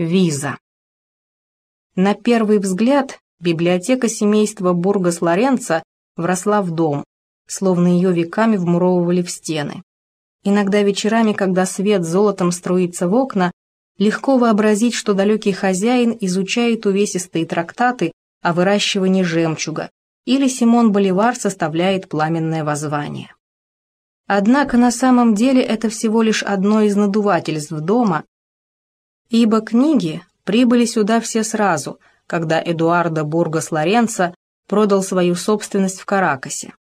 Виза. На первый взгляд библиотека семейства Бургас Лоренца вросла в дом, словно ее веками вмуровывали в стены. Иногда вечерами, когда свет золотом струится в окна, легко вообразить, что далекий хозяин изучает увесистые трактаты о выращивании жемчуга, или Симон Боливар составляет пламенное воззвание. Однако на самом деле это всего лишь одно из надувательств дома, ибо книги прибыли сюда все сразу, когда Эдуардо Бургас Лоренцо продал свою собственность в Каракасе.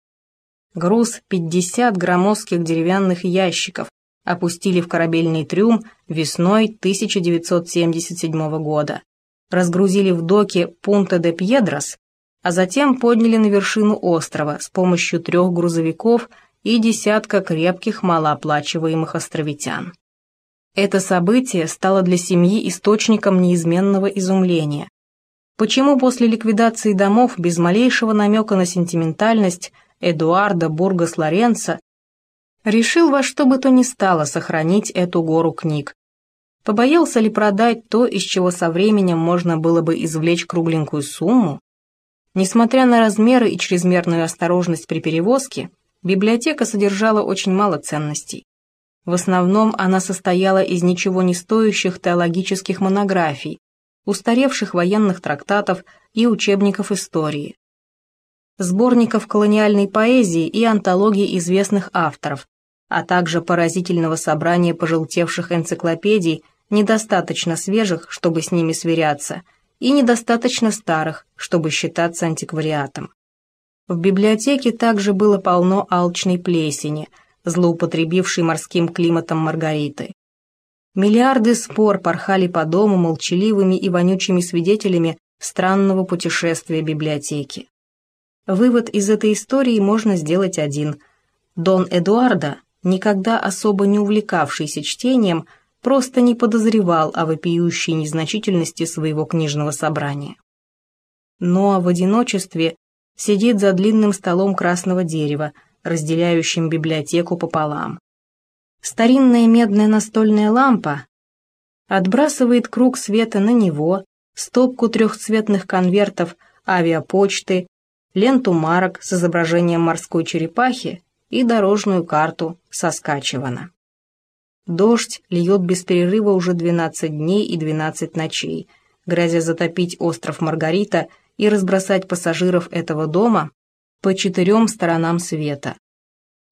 Груз 50 громоздких деревянных ящиков опустили в корабельный трюм весной 1977 года, разгрузили в доке Пунта де Пьедрос, а затем подняли на вершину острова с помощью трех грузовиков и десятка крепких малооплачиваемых островитян. Это событие стало для семьи источником неизменного изумления. Почему после ликвидации домов без малейшего намека на сентиментальность Эдуарда Бургас Лоренца решил во что бы то ни стало сохранить эту гору книг? Побоялся ли продать то, из чего со временем можно было бы извлечь кругленькую сумму? Несмотря на размеры и чрезмерную осторожность при перевозке, библиотека содержала очень мало ценностей. В основном она состояла из ничего не стоящих теологических монографий, устаревших военных трактатов и учебников истории, сборников колониальной поэзии и антологий известных авторов, а также поразительного собрания пожелтевших энциклопедий, недостаточно свежих, чтобы с ними сверяться, и недостаточно старых, чтобы считаться антиквариатом. В библиотеке также было полно алчной плесени – злоупотребившей морским климатом Маргариты. Миллиарды спор порхали по дому молчаливыми и вонючими свидетелями странного путешествия библиотеки. Вывод из этой истории можно сделать один. Дон Эдуарда, никогда особо не увлекавшийся чтением, просто не подозревал о вопиющей незначительности своего книжного собрания. Но в одиночестве сидит за длинным столом красного дерева, разделяющим библиотеку пополам. Старинная медная настольная лампа отбрасывает круг света на него, стопку трехцветных конвертов авиапочты, ленту марок с изображением морской черепахи и дорожную карту Соскачевана. Дождь льет без перерыва уже 12 дней и 12 ночей, грозя затопить остров Маргарита и разбросать пассажиров этого дома по четырем сторонам света.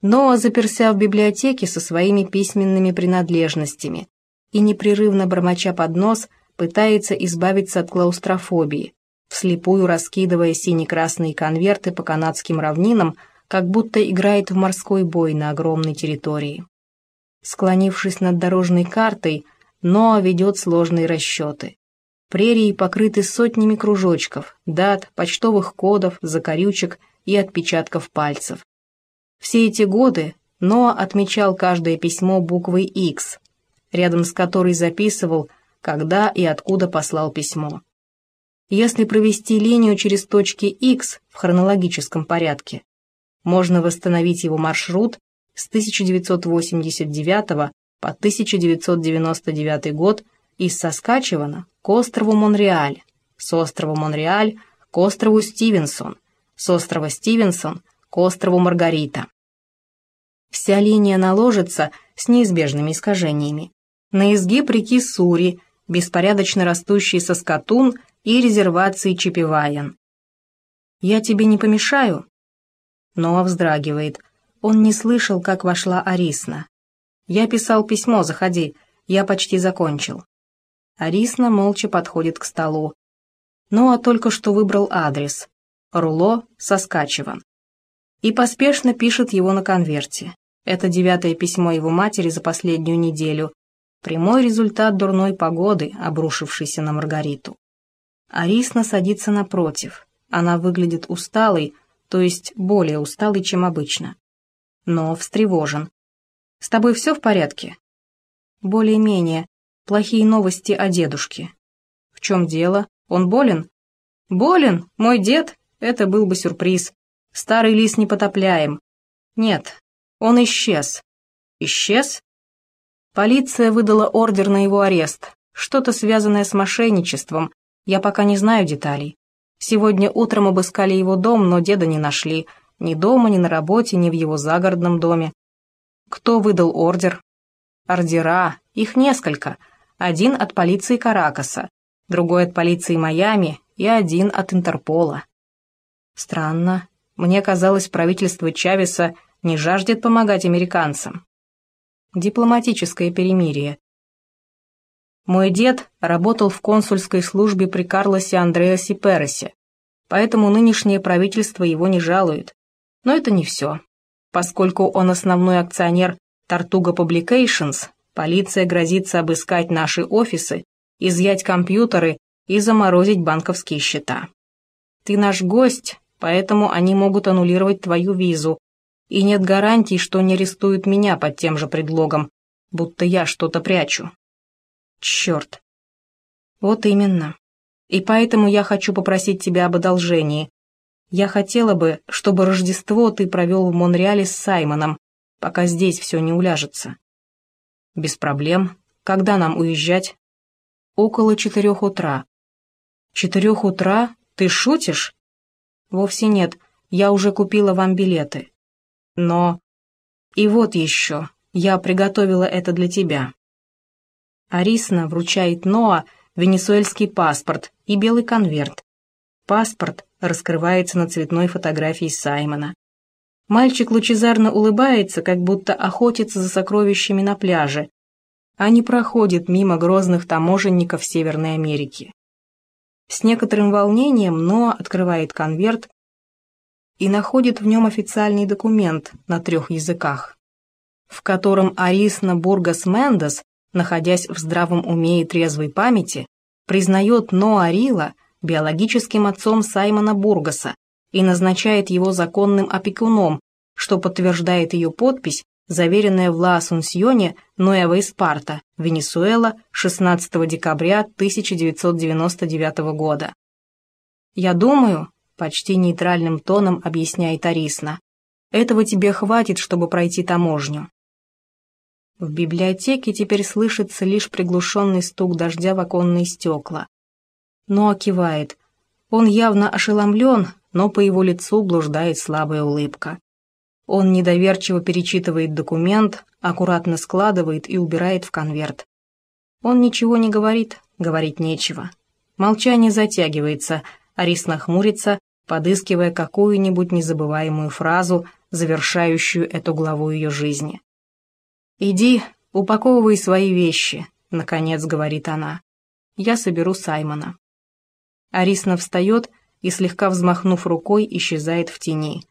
Ноа заперся в библиотеке со своими письменными принадлежностями и, непрерывно бормоча под нос, пытается избавиться от клаустрофобии, вслепую раскидывая сине-красные конверты по канадским равнинам, как будто играет в морской бой на огромной территории. Склонившись над дорожной картой, Ноа ведет сложные расчеты. Прерии покрыты сотнями кружочков, дат, почтовых кодов, закорючек и отпечатков пальцев. Все эти годы Ноа отмечал каждое письмо буквой X, рядом с которой записывал, когда и откуда послал письмо. Если провести линию через точки X в хронологическом порядке, можно восстановить его маршрут с 1989 по 1999 год из Соскачевана к острову Монреаль, с острова Монреаль к острову Стивенсон, с острова Стивенсон к острову Маргарита. Вся линия наложится с неизбежными искажениями. На изгиб реки Сури, беспорядочно растущий соскотун и резервации Чипиваян. «Я тебе не помешаю?» Ноа вздрагивает. Он не слышал, как вошла Арисна. «Я писал письмо, заходи. Я почти закончил». Арисна молча подходит к столу. Ноа только что выбрал адрес. Руло, Соскачеван. И поспешно пишет его на конверте. Это девятое письмо его матери за последнюю неделю. Прямой результат дурной погоды, обрушившейся на Маргариту. Арисна садится напротив. Она выглядит усталой, то есть более усталой, чем обычно. Но встревожен. «С тобой все в порядке?» «Более-менее. Плохие новости о дедушке». «В чем дело? Он болен?» «Болен? Мой дед? Это был бы сюрприз. Старый лис непотопляем. Нет, он исчез. Исчез? Полиция выдала ордер на его арест. Что-то связанное с мошенничеством. Я пока не знаю деталей. Сегодня утром обыскали его дом, но деда не нашли. Ни дома, ни на работе, ни в его загородном доме. Кто выдал ордер? Ордера. Их несколько. Один от полиции Каракаса, другой от полиции Майами и один от Интерпола. Странно. Мне казалось, правительство Чавеса не жаждет помогать американцам. Дипломатическое перемирие. Мой дед работал в консульской службе при Карлосе Андреасе Пересе, поэтому нынешнее правительство его не жалует. Но это не все. Поскольку он основной акционер Тартуга Publications, полиция грозится обыскать наши офисы, изъять компьютеры и заморозить банковские счета. Ты наш гость, поэтому они могут аннулировать твою визу, и нет гарантий, что не арестуют меня под тем же предлогом, будто я что-то прячу. Черт. Вот именно. И поэтому я хочу попросить тебя об одолжении. Я хотела бы, чтобы Рождество ты провел в Монреале с Саймоном, пока здесь все не уляжется. Без проблем. Когда нам уезжать? Около четырех утра. Четырех утра? Ты шутишь? Вовсе нет, я уже купила вам билеты. Но... И вот еще, я приготовила это для тебя. Арисна вручает Ноа венесуэльский паспорт и белый конверт. Паспорт раскрывается на цветной фотографии Саймона. Мальчик лучезарно улыбается, как будто охотится за сокровищами на пляже, а не проходит мимо грозных таможенников Северной Америки. С некоторым волнением Ноа открывает конверт и находит в нем официальный документ на трех языках, в котором Арисна Бургас Мендес, находясь в здравом уме и трезвой памяти, признает Ноа Рила биологическим отцом Саймона Бургаса и назначает его законным опекуном, что подтверждает ее подпись, заверенная в Ла-Асунсьоне Нуэва Испарта, Венесуэла, 16 декабря 1999 года. «Я думаю», — почти нейтральным тоном объясняет Арисна, «этого тебе хватит, чтобы пройти таможню». В библиотеке теперь слышится лишь приглушенный стук дождя в оконные стекла. Но кивает. Он явно ошеломлен, но по его лицу блуждает слабая улыбка. Он недоверчиво перечитывает документ, аккуратно складывает и убирает в конверт. Он ничего не говорит, говорить нечего. Молчание затягивается, Арис нахмурится, подыскивая какую-нибудь незабываемую фразу, завершающую эту главу ее жизни. «Иди, упаковывай свои вещи», — наконец говорит она. «Я соберу Саймона». Арисна встает слегка взмахнув рукой, исчезает в тени.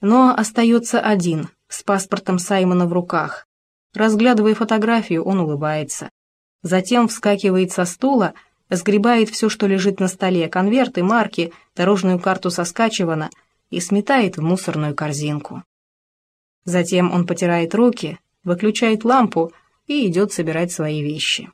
Но остается один, с паспортом Саймона в руках. Разглядывая фотографию, он улыбается. Затем вскакивает со стула, сгребает все, что лежит на столе, конверты, марки, дорожную карту Соскачевана и сметает в мусорную корзинку. Затем он потирает руки, выключает лампу и идет собирать свои вещи.